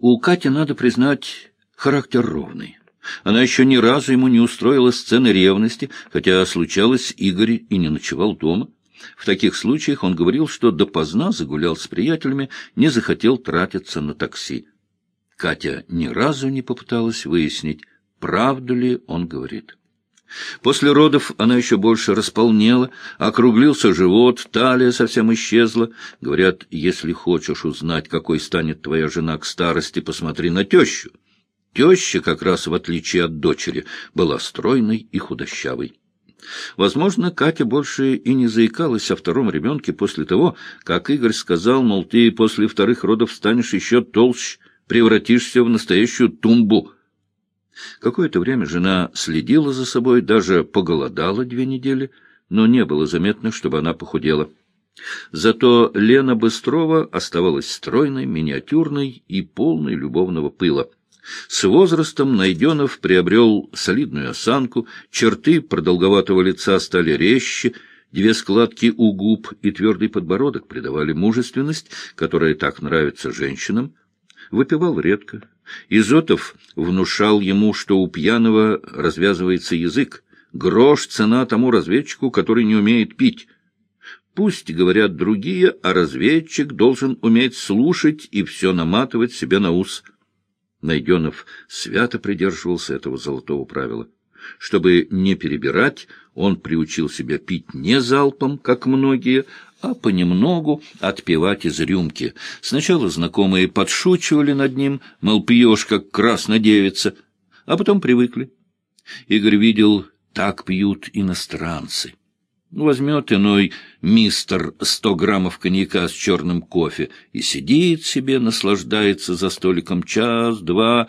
У Кати, надо признать, характер ровный. Она еще ни разу ему не устроила сцены ревности, хотя случалось, Игорь и не ночевал дома. В таких случаях он говорил, что допоздна загулял с приятелями, не захотел тратиться на такси. Катя ни разу не попыталась выяснить, правду ли он говорит. После родов она еще больше располнела, округлился живот, талия совсем исчезла. Говорят, если хочешь узнать, какой станет твоя жена к старости, посмотри на тещу. Теща, как раз в отличие от дочери, была стройной и худощавой. Возможно, Катя больше и не заикалась о втором ребенке после того, как Игорь сказал, мол, ты после вторых родов станешь еще толще, превратишься в настоящую тумбу — Какое-то время жена следила за собой, даже поголодала две недели, но не было заметно, чтобы она похудела. Зато Лена Быстрова оставалась стройной, миниатюрной и полной любовного пыла. С возрастом Найденов приобрел солидную осанку, черты продолговатого лица стали резче, две складки у губ и твердый подбородок придавали мужественность, которая так нравится женщинам. Выпивал редко, Изотов внушал ему, что у пьяного развязывается язык. Грош цена тому разведчику, который не умеет пить. Пусть говорят другие, а разведчик должен уметь слушать и все наматывать себе на ус. Найденов свято придерживался этого золотого правила. Чтобы не перебирать, он приучил себя пить не залпом, как многие, а понемногу отпивать из рюмки. Сначала знакомые подшучивали над ним, мол, пьешь, как краснодевица, а потом привыкли. Игорь видел, так пьют иностранцы. Возьмет иной мистер сто граммов коньяка с черным кофе и сидит себе, наслаждается за столиком час-два,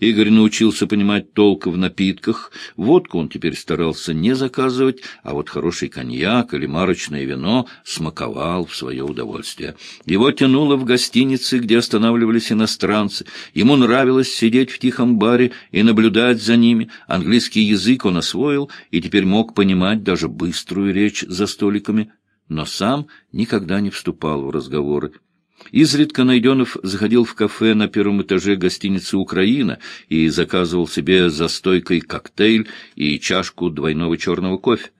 Игорь научился понимать толк в напитках. Водку он теперь старался не заказывать, а вот хороший коньяк или марочное вино смаковал в свое удовольствие. Его тянуло в гостиницы, где останавливались иностранцы. Ему нравилось сидеть в тихом баре и наблюдать за ними. Английский язык он освоил и теперь мог понимать даже быструю речь за столиками, но сам никогда не вступал в разговоры. Изредка Найденов заходил в кафе на первом этаже гостиницы «Украина» и заказывал себе за стойкой коктейль и чашку двойного черного кофе.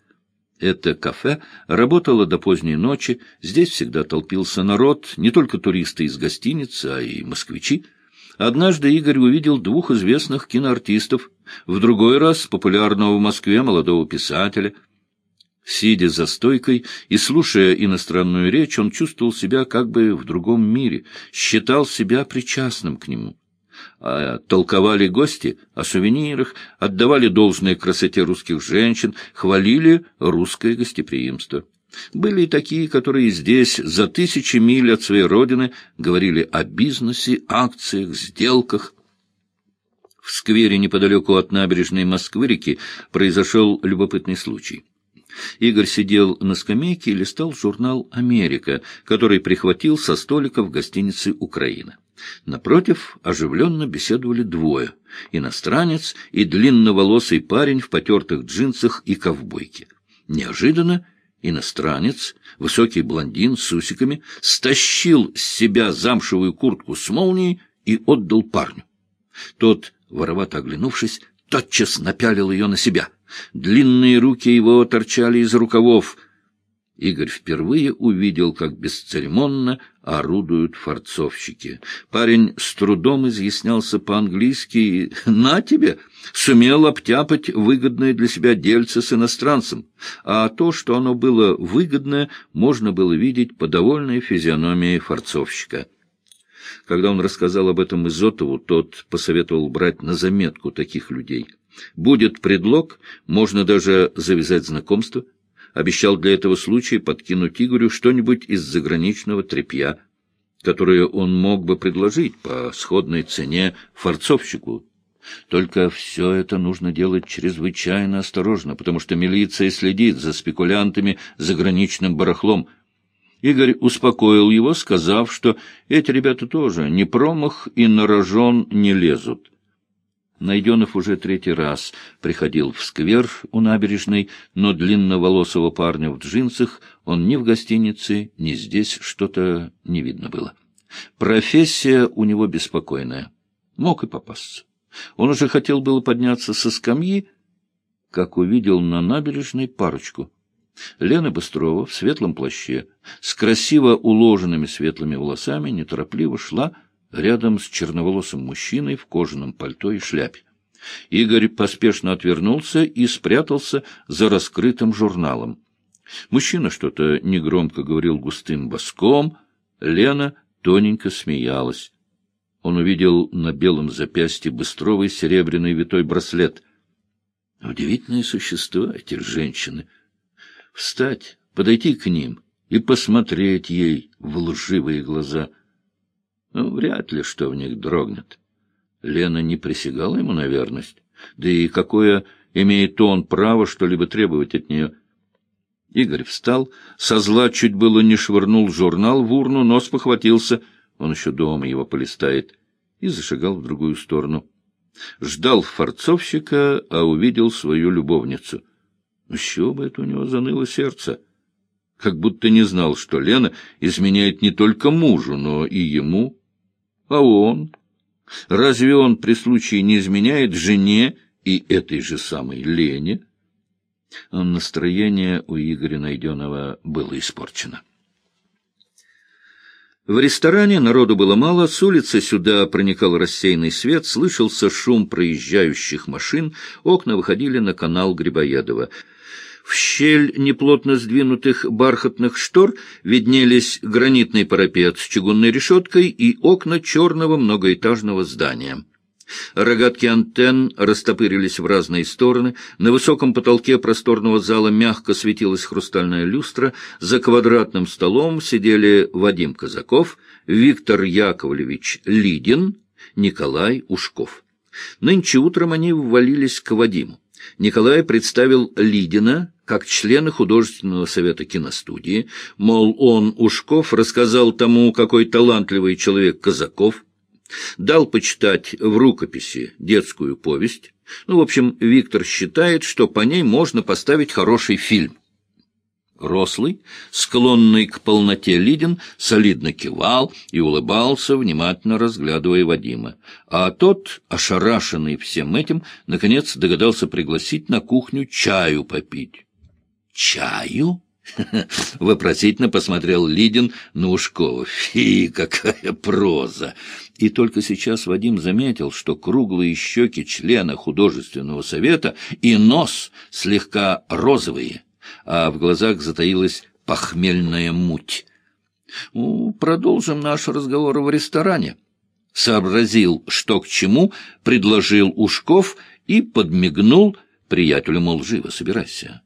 Это кафе работало до поздней ночи, здесь всегда толпился народ, не только туристы из гостиницы, а и москвичи. Однажды Игорь увидел двух известных киноартистов, в другой раз популярного в Москве молодого писателя — Сидя за стойкой и слушая иностранную речь, он чувствовал себя как бы в другом мире, считал себя причастным к нему. А толковали гости о сувенирах, отдавали должное красоте русских женщин, хвалили русское гостеприимство. Были и такие, которые здесь, за тысячи миль от своей родины, говорили о бизнесе, акциях, сделках. В сквере неподалеку от набережной Москвы-реки произошел любопытный случай. Игорь сидел на скамейке и листал журнал «Америка», который прихватил со столика в гостинице «Украина». Напротив оживленно беседовали двое — иностранец и длинноволосый парень в потертых джинсах и ковбойке. Неожиданно иностранец, высокий блондин с усиками, стащил с себя замшевую куртку с молнией и отдал парню. Тот, воровато оглянувшись, тотчас напялил ее на себя — Длинные руки его торчали из рукавов. Игорь впервые увидел, как бесцеремонно орудуют форцовщики. Парень с трудом изъяснялся по-английски «на тебе!» сумел обтяпать выгодное для себя дельце с иностранцем, а то, что оно было выгодное, можно было видеть по довольной физиономии форцовщика. Когда он рассказал об этом Изотову, тот посоветовал брать на заметку таких людей — Будет предлог, можно даже завязать знакомство. Обещал для этого случая подкинуть Игорю что-нибудь из заграничного тряпья, которое он мог бы предложить по сходной цене форцовщику. Только все это нужно делать чрезвычайно осторожно, потому что милиция следит за спекулянтами заграничным барахлом. Игорь успокоил его, сказав, что эти ребята тоже не промах и на рожон не лезут. Найденов уже третий раз приходил в сквер у набережной, но длинноволосого парня в джинсах он ни в гостинице, ни здесь что-то не видно было. Профессия у него беспокойная. Мог и попасться. Он уже хотел было подняться со скамьи, как увидел на набережной парочку. Лена Быстрова в светлом плаще, с красиво уложенными светлыми волосами, неторопливо шла рядом с черноволосым мужчиной в кожаном пальто и шляпе. Игорь поспешно отвернулся и спрятался за раскрытым журналом. Мужчина что-то негромко говорил густым боском, Лена тоненько смеялась. Он увидел на белом запястье быстровый серебряный витой браслет. Удивительные существа эти женщины. Встать, подойти к ним и посмотреть ей в лживые глаза. Ну, вряд ли что в них дрогнет. Лена не присягала ему на верность. Да и какое имеет он право что-либо требовать от нее? Игорь встал, со зла чуть было не швырнул журнал в урну, но спохватился, он еще дома его полистает, и зашагал в другую сторону. Ждал форцовщика, а увидел свою любовницу. Что бы это у него заныло сердце? Как будто не знал, что Лена изменяет не только мужу, но и ему. А он? Разве он при случае не изменяет жене и этой же самой Лене? Настроение у Игоря Найденова было испорчено. В ресторане народу было мало, с улицы сюда проникал рассеянный свет, слышался шум проезжающих машин, окна выходили на канал Грибоедова — в щель неплотно сдвинутых бархатных штор виднелись гранитный парапет с чугунной решеткой и окна черного многоэтажного здания. Рогатки антенн растопырились в разные стороны, на высоком потолке просторного зала мягко светилась хрустальная люстра, за квадратным столом сидели Вадим Казаков, Виктор Яковлевич Лидин, Николай Ушков. Нынче утром они ввалились к Вадиму. Николай представил Лидина как члена художественного совета киностудии, мол, он, Ушков, рассказал тому, какой талантливый человек Казаков, дал почитать в рукописи детскую повесть. Ну, в общем, Виктор считает, что по ней можно поставить хороший фильм. Рослый, склонный к полноте Лидин, солидно кивал и улыбался, внимательно разглядывая Вадима. А тот, ошарашенный всем этим, наконец догадался пригласить на кухню чаю попить. «Чаю?» — вопросительно посмотрел Лидин на Ушкова. «Фи, какая проза!» И только сейчас Вадим заметил, что круглые щеки члена художественного совета и нос слегка розовые — а в глазах затаилась похмельная муть. «Ну, продолжим наш разговор в ресторане», — сообразил, что к чему, предложил Ушков и подмигнул приятелю, мол, живо собирайся.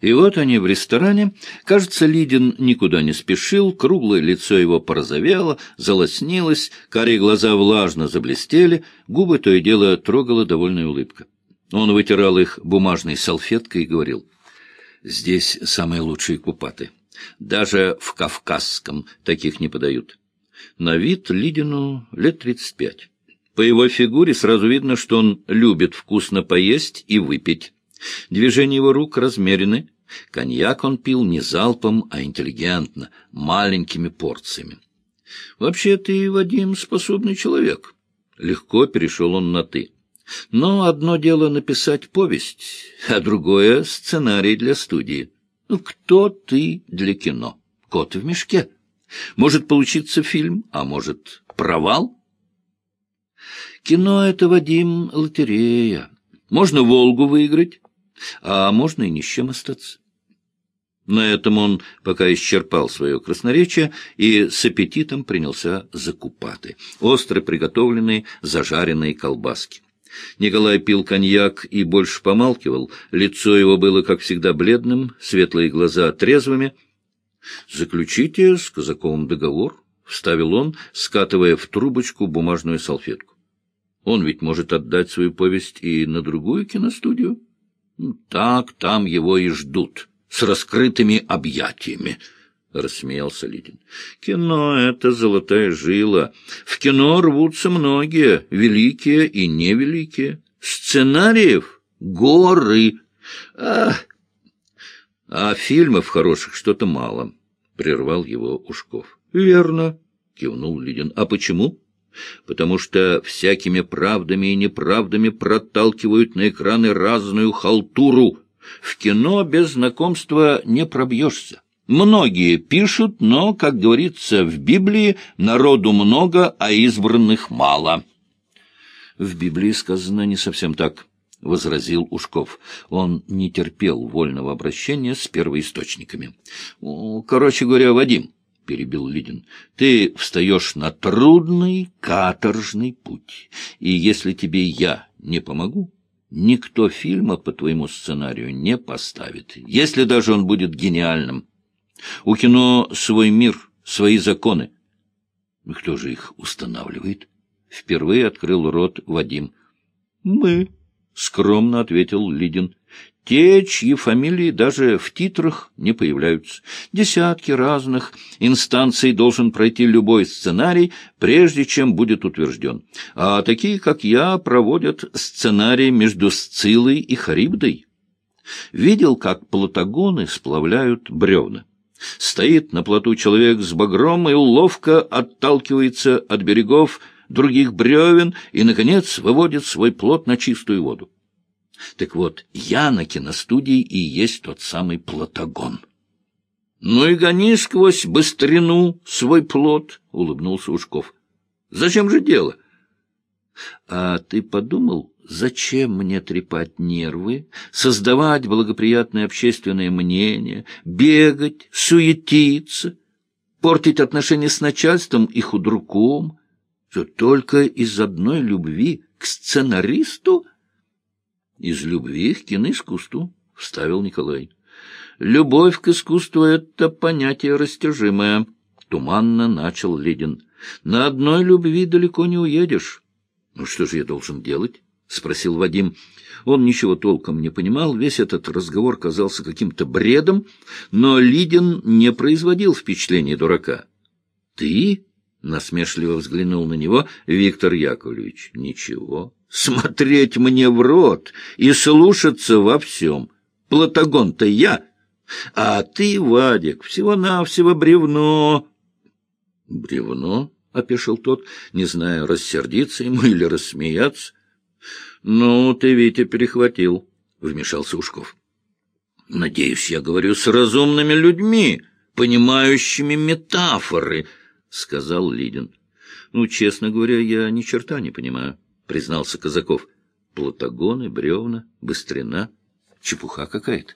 И вот они в ресторане. Кажется, Лидин никуда не спешил, круглое лицо его порозовело, залоснилось, карие глаза влажно заблестели, губы то и дело трогала довольная улыбка. Он вытирал их бумажной салфеткой и говорил — Здесь самые лучшие купаты. Даже в Кавказском таких не подают. На вид Лидину лет тридцать пять. По его фигуре сразу видно, что он любит вкусно поесть и выпить. Движения его рук размерены. Коньяк он пил не залпом, а интеллигентно, маленькими порциями. Вообще ты, Вадим, способный человек. Легко перешел он на «ты». Но одно дело написать повесть, а другое — сценарий для студии. Ну, кто ты для кино? Кот в мешке. Может получиться фильм, а может провал? Кино — это, Вадим, лотерея. Можно «Волгу» выиграть, а можно и ни с чем остаться. На этом он пока исчерпал свое красноречие и с аппетитом принялся за купаты, остро приготовленные зажаренные колбаски. Николай пил коньяк и больше помалкивал. Лицо его было, как всегда, бледным, светлые глаза трезвыми. «Заключите с Казаковым договор», — вставил он, скатывая в трубочку бумажную салфетку. «Он ведь может отдать свою повесть и на другую киностудию?» «Так там его и ждут, с раскрытыми объятиями». — рассмеялся Лидин. — Кино — это золотая жила. В кино рвутся многие, великие и невеликие. Сценариев — горы. А, а фильмов хороших что-то мало, — прервал его Ушков. — Верно. кивнул Лидин. — А почему? — Потому что всякими правдами и неправдами проталкивают на экраны разную халтуру. В кино без знакомства не пробьешься. Многие пишут, но, как говорится в Библии, народу много, а избранных мало. В Библии сказано не совсем так, — возразил Ушков. Он не терпел вольного обращения с первоисточниками. — Короче говоря, Вадим, — перебил Лидин, — ты встаешь на трудный каторжный путь, и если тебе я не помогу, никто фильма по твоему сценарию не поставит, если даже он будет гениальным. У кино свой мир, свои законы. Кто же их устанавливает? Впервые открыл рот Вадим. Мы, скромно ответил Лидин. Те, чьи фамилии даже в титрах не появляются. Десятки разных инстанций должен пройти любой сценарий, прежде чем будет утвержден. А такие, как я, проводят сценарий между Сцилой и Харибдой. Видел, как платагоны сплавляют бревна. Стоит на плоту человек с багром и ловко отталкивается от берегов других бревен и, наконец, выводит свой плот на чистую воду. Так вот, я на киностудии и есть тот самый плотогон. — Ну и гони сквозь быстрину свой плод, — улыбнулся Ушков. — Зачем же дело? — А ты подумал, Зачем мне трепать нервы, создавать благоприятное общественное мнение, бегать, суетиться, портить отношения с начальством и худруком? Все только из одной любви к сценаристу? Из любви к киноискусству, — вставил Николай. Любовь к искусству — это понятие растяжимое, — туманно начал Ледин. На одной любви далеко не уедешь. Ну что же я должен делать? — спросил Вадим. Он ничего толком не понимал, весь этот разговор казался каким-то бредом, но Лидин не производил впечатления дурака. — Ты? — насмешливо взглянул на него Виктор Яковлевич. — Ничего. Смотреть мне в рот и слушаться во всем. Платагон-то я, а ты, Вадик, всего-навсего бревно. — Бревно? — опешил тот, не зная, рассердиться ему или рассмеяться. — Ну, ты, Витя, перехватил, — вмешался Ушков. — Надеюсь, я говорю с разумными людьми, понимающими метафоры, — сказал Лидин. — Ну, честно говоря, я ни черта не понимаю, — признался Казаков. — Платагоны, бревна, быстрина — чепуха какая-то.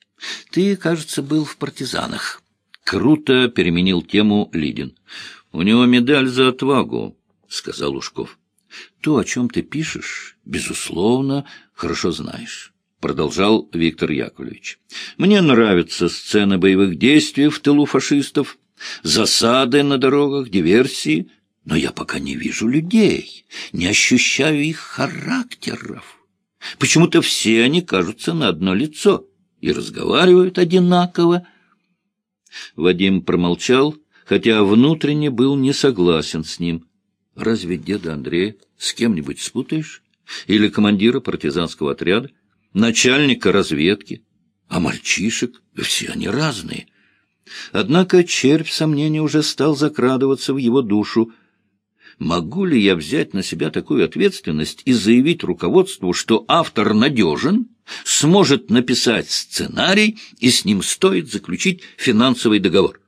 — Ты, кажется, был в партизанах. Круто переменил тему Лидин. — У него медаль за отвагу, — сказал Ушков. То, о чем ты пишешь, безусловно, хорошо знаешь. Продолжал Виктор Яковлевич. Мне нравятся сцены боевых действий в тылу фашистов, засады на дорогах, диверсии, но я пока не вижу людей, не ощущаю их характеров. Почему-то все они кажутся на одно лицо и разговаривают одинаково. Вадим промолчал, хотя внутренне был не согласен с ним. Разве деда Андрея с кем-нибудь спутаешь? Или командира партизанского отряда? Начальника разведки? А мальчишек? Все они разные. Однако червь сомнений уже стал закрадываться в его душу. Могу ли я взять на себя такую ответственность и заявить руководству, что автор надежен, сможет написать сценарий, и с ним стоит заключить финансовый договор?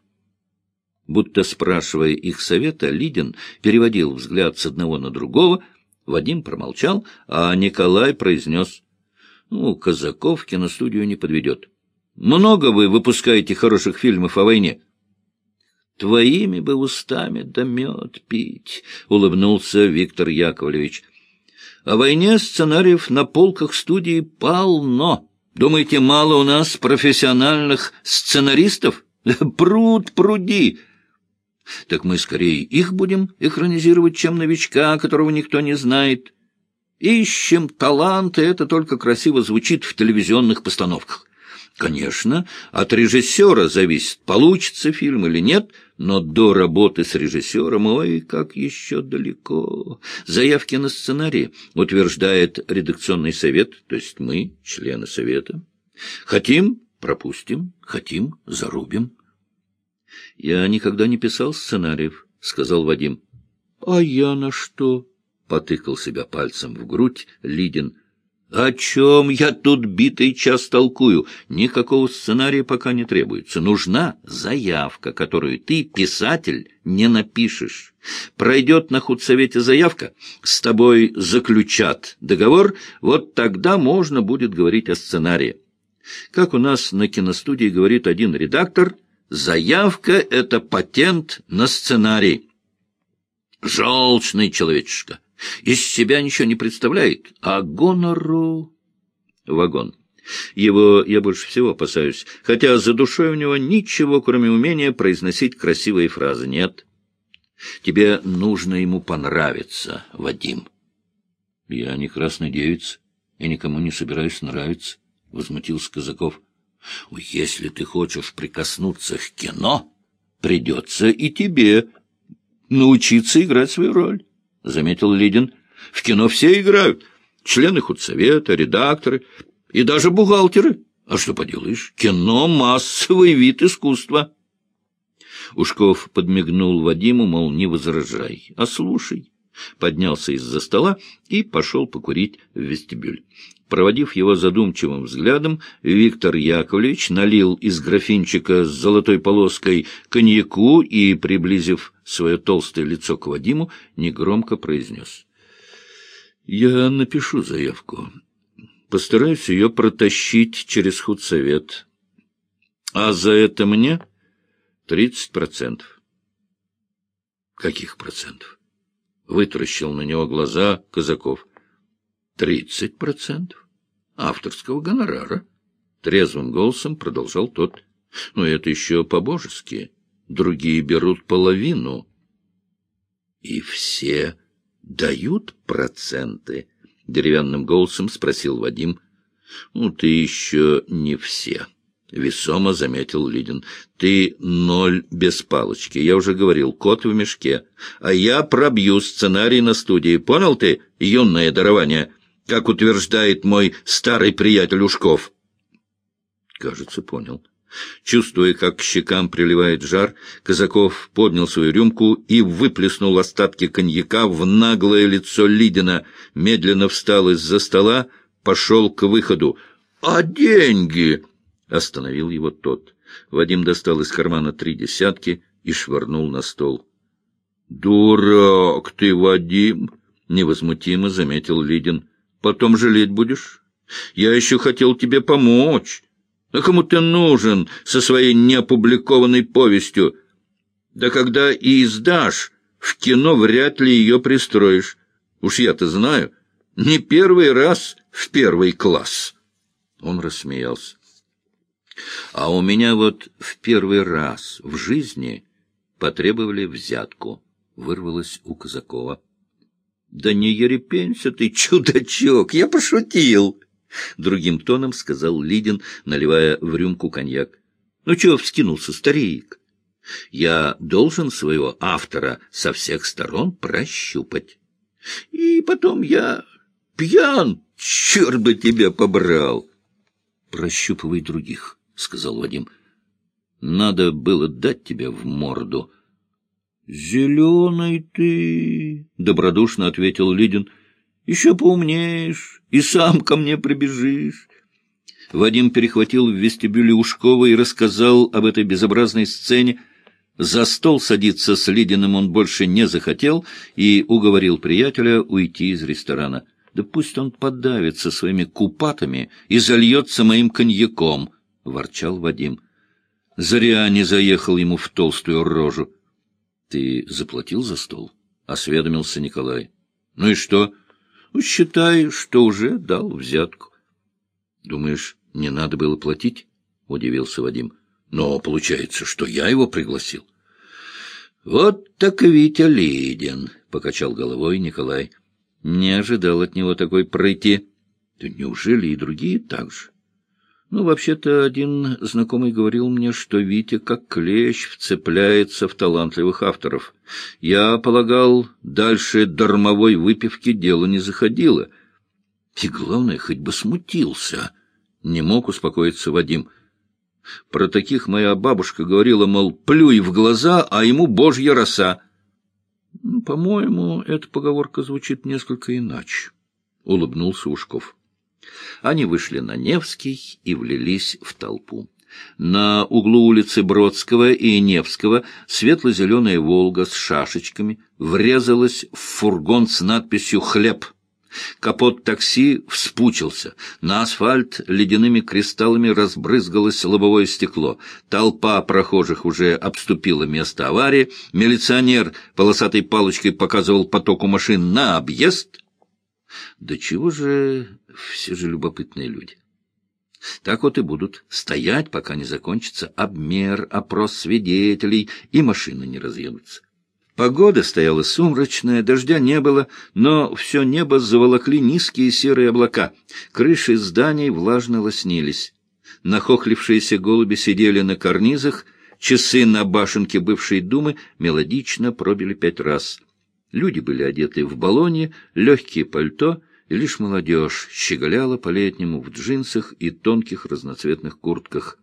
Будто спрашивая их совета, Лидин переводил взгляд с одного на другого. Вадим промолчал, а Николай произнес. — Ну, Казаков киностудию не подведет. Много вы выпускаете хороших фильмов о войне? — Твоими бы устами да мед пить, — улыбнулся Виктор Яковлевич. — О войне сценариев на полках студии полно. Думаете, мало у нас профессиональных сценаристов? Пруд пруди! Так мы скорее их будем экранизировать, чем новичка, которого никто не знает. Ищем таланты, это только красиво звучит в телевизионных постановках. Конечно, от режиссера зависит, получится фильм или нет, но до работы с режиссером, ой, как еще далеко. Заявки на сценарий утверждает редакционный совет, то есть мы, члены совета. Хотим — пропустим, хотим — зарубим. — Я никогда не писал сценариев, — сказал Вадим. — А я на что? — потыкал себя пальцем в грудь Лидин. — О чем я тут битый час толкую? Никакого сценария пока не требуется. Нужна заявка, которую ты, писатель, не напишешь. Пройдет на худсовете заявка, с тобой заключат договор, вот тогда можно будет говорить о сценарии. Как у нас на киностудии говорит один редактор, заявка — это патент на сценарий. Желчный человечишка. Из себя ничего не представляет, а гонору... Вагон. Его я больше всего опасаюсь, хотя за душой у него ничего, кроме умения произносить красивые фразы, нет. Тебе нужно ему понравиться, Вадим. Я не красный девица и никому не собираюсь нравиться, — возмутился Казаков. Если ты хочешь прикоснуться к кино, придется и тебе научиться играть свою роль, — заметил Лидин. В кино все играют. Члены худсовета, редакторы и даже бухгалтеры. А что поделаешь, кино — массовый вид искусства. Ушков подмигнул Вадиму, мол, не возражай, а слушай. Поднялся из-за стола и пошел покурить в вестибюль. Проводив его задумчивым взглядом, Виктор Яковлевич налил из графинчика с золотой полоской коньяку и, приблизив свое толстое лицо к Вадиму, негромко произнес. — Я напишу заявку. Постараюсь ее протащить через худсовет. А за это мне тридцать процентов. — Каких процентов? — вытаращил на него глаза Казаков. — Тридцать процентов авторского гонорара. Трезвым голосом продолжал тот. — Но это еще по-божески другие берут половину. — И все дают проценты? — деревянным голосом спросил Вадим. — Ну, ты еще не все, — весомо заметил Лидин. — Ты ноль без палочки. Я уже говорил, кот в мешке. А я пробью сценарий на студии. Понял ты, юное дарование? Как утверждает мой старый приятель Ушков. — Кажется, понял. — Чувствуя, как к щекам приливает жар, Казаков поднял свою рюмку и выплеснул остатки коньяка в наглое лицо Лидина, медленно встал из-за стола, пошел к выходу. «А деньги?» — остановил его тот. Вадим достал из кармана три десятки и швырнул на стол. «Дурак ты, Вадим!» — невозмутимо заметил Лидин. «Потом жалеть будешь? Я еще хотел тебе помочь». А кому ты нужен со своей неопубликованной повестью? Да когда и издашь, в кино вряд ли ее пристроишь. Уж я-то знаю, не первый раз в первый класс. Он рассмеялся. А у меня вот в первый раз в жизни потребовали взятку, вырвалось у Казакова. Да не ерепенься ты, чудачок, я пошутил. — другим тоном сказал Лидин, наливая в рюмку коньяк. — Ну чего вскинулся, старик? Я должен своего автора со всех сторон прощупать. И потом я пьян, черт бы тебя побрал. — Прощупывай других, — сказал Вадим. — Надо было дать тебе в морду. — Зеленый ты, — добродушно ответил Лидин. — еще поумнеешь и сам ко мне прибежишь. Вадим перехватил в вестибюле Ушкова и рассказал об этой безобразной сцене. За стол садиться с Лидиным он больше не захотел и уговорил приятеля уйти из ресторана. «Да пусть он подавится своими купатами и зальется моим коньяком», — ворчал Вадим. Зря не заехал ему в толстую рожу. «Ты заплатил за стол?» — осведомился Николай. «Ну и что?» Ну, считай, что уже дал взятку. — Думаешь, не надо было платить? — удивился Вадим. — Но получается, что я его пригласил. — Вот так Витя Лидин, — покачал головой Николай. Не ожидал от него такой пройти. Да неужели и другие так же? Ну, вообще-то, один знакомый говорил мне, что Витя как клещ вцепляется в талантливых авторов. Я полагал, дальше дармовой выпивки дело не заходило. И главное, хоть бы смутился. Не мог успокоиться Вадим. Про таких моя бабушка говорила, мол, плюй в глаза, а ему божья роса. — По-моему, эта поговорка звучит несколько иначе, — улыбнулся Ушков. Они вышли на Невский и влились в толпу. На углу улицы Бродского и Невского светло-зеленая «Волга» с шашечками врезалась в фургон с надписью «Хлеб». Капот такси вспучился. На асфальт ледяными кристаллами разбрызгалось лобовое стекло. Толпа прохожих уже обступила место аварии. Милиционер полосатой палочкой показывал потоку машин на объезд. Да чего же все же любопытные люди. Так вот и будут стоять, пока не закончится обмер, опрос свидетелей, и машины не разъедутся. Погода стояла сумрачная, дождя не было, но все небо заволокли низкие серые облака. Крыши зданий влажно лоснились. Нахохлившиеся голуби сидели на карнизах, часы на башенке бывшей думы мелодично пробили пять раз. Люди были одеты в баллоне, легкие пальто — и лишь молодежь щеголяла по-летнему в джинсах и тонких разноцветных куртках.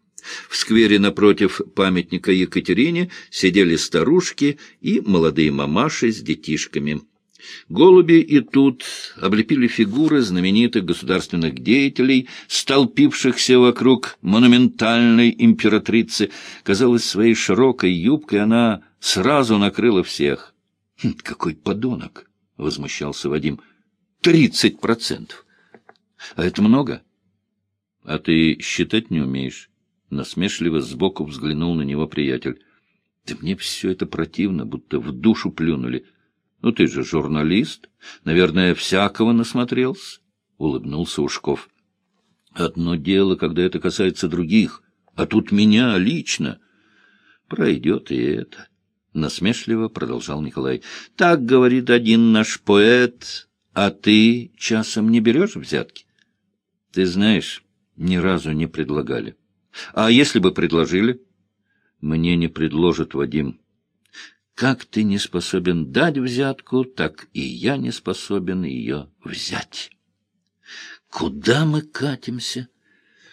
В сквере напротив памятника Екатерине сидели старушки и молодые мамаши с детишками. Голуби и тут облепили фигуры знаменитых государственных деятелей, столпившихся вокруг монументальной императрицы. Казалось, своей широкой юбкой она сразу накрыла всех. «Хм, «Какой подонок!» — возмущался Вадим. Тридцать процентов. А это много? А ты считать не умеешь? Насмешливо сбоку взглянул на него приятель. Да мне все это противно, будто в душу плюнули. Ну ты же журналист. Наверное, всякого насмотрелся. Улыбнулся Ушков. Одно дело, когда это касается других, а тут меня лично. Пройдет и это. Насмешливо продолжал Николай. Так говорит один наш поэт, а ты часом не берешь взятки? Ты знаешь, ни разу не предлагали. А если бы предложили? Мне не предложат, Вадим. Как ты не способен дать взятку, так и я не способен ее взять. Куда мы катимся?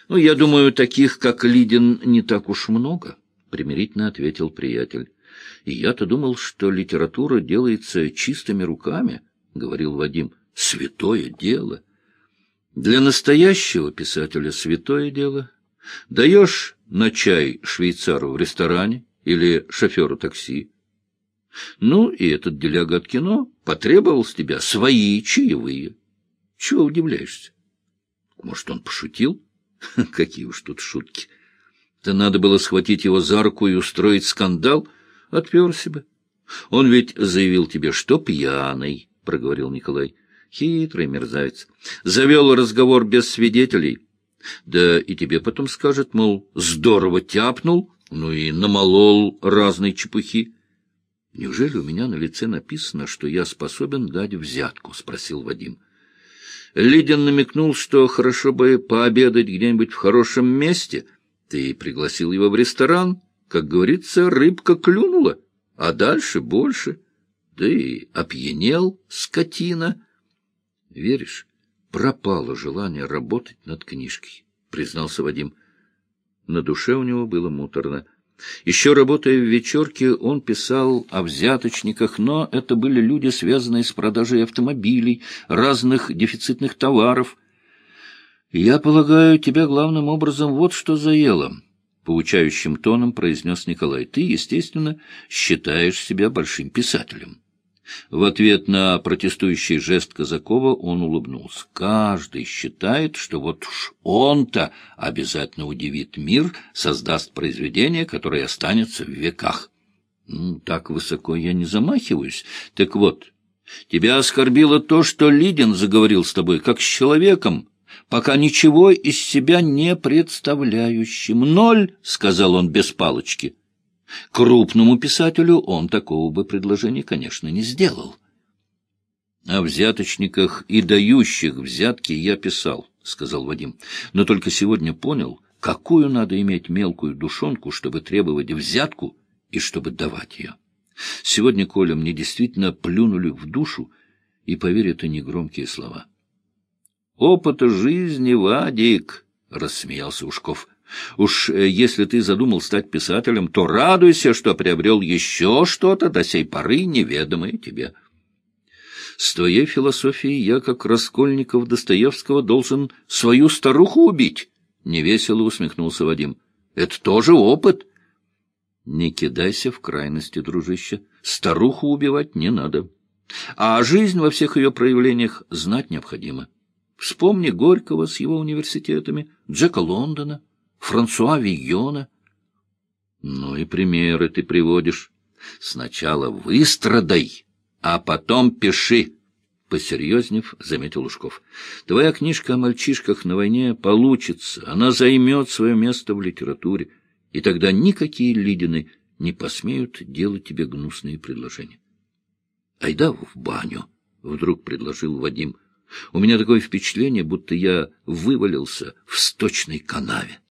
Ну, я думаю, таких, как Лидин, не так уж много, — примирительно ответил приятель. И я-то думал, что литература делается чистыми руками. —— говорил Вадим, — святое дело. Для настоящего писателя святое дело. Даешь на чай швейцару в ресторане или шоферу такси. Ну, и этот деляга от кино потребовал с тебя свои чаевые. Чего удивляешься? Может, он пошутил? Какие уж тут шутки. Да надо было схватить его за руку и устроить скандал. Отперся бы. Он ведь заявил тебе, что пьяный проговорил Николай. Хитрый мерзавец. Завел разговор без свидетелей. Да и тебе потом скажет, мол, здорово тяпнул, ну и намолол разной чепухи. Неужели у меня на лице написано, что я способен дать взятку? — спросил Вадим. Лидин намекнул, что хорошо бы пообедать где-нибудь в хорошем месте. Ты пригласил его в ресторан. Как говорится, рыбка клюнула, а дальше больше — да и опьянел, скотина. Веришь, пропало желание работать над книжкой, признался Вадим. На душе у него было муторно. Еще работая в вечерке, он писал о взяточниках, но это были люди, связанные с продажей автомобилей, разных дефицитных товаров. «Я полагаю, тебя главным образом вот что заело», — поучающим тоном произнес Николай. «Ты, естественно, считаешь себя большим писателем». В ответ на протестующий жест Казакова он улыбнулся. Каждый считает, что вот уж он-то обязательно удивит мир, создаст произведение, которое останется в веках. Ну, так высоко я не замахиваюсь. Так вот, тебя оскорбило то, что Лидин заговорил с тобой, как с человеком, пока ничего из себя не представляющим. «Ноль», — сказал он без палочки. Крупному писателю он такого бы предложения, конечно, не сделал. О взяточниках и дающих взятки я писал, — сказал Вадим, — но только сегодня понял, какую надо иметь мелкую душонку, чтобы требовать взятку и чтобы давать ее. Сегодня, Коля, мне действительно плюнули в душу, и, поверь, это не громкие слова. — Опыта жизни, Вадик, — рассмеялся Ушков, — Уж э, если ты задумал стать писателем, то радуйся, что приобрел еще что-то до сей поры неведомое тебе. С твоей философией я, как Раскольников Достоевского, должен свою старуху убить, — невесело усмехнулся Вадим. — Это тоже опыт. Не кидайся в крайности, дружище. Старуху убивать не надо. А жизнь во всех ее проявлениях знать необходимо. Вспомни Горького с его университетами, Джека Лондона, Франсуа Вийона. Ну и примеры ты приводишь. Сначала выстрадай, а потом пиши. Посерьезнев, заметил Лужков. Твоя книжка о мальчишках на войне получится, она займет свое место в литературе, и тогда никакие Лидины не посмеют делать тебе гнусные предложения. — Айда в баню, — вдруг предложил Вадим. — У меня такое впечатление, будто я вывалился в сточной канаве.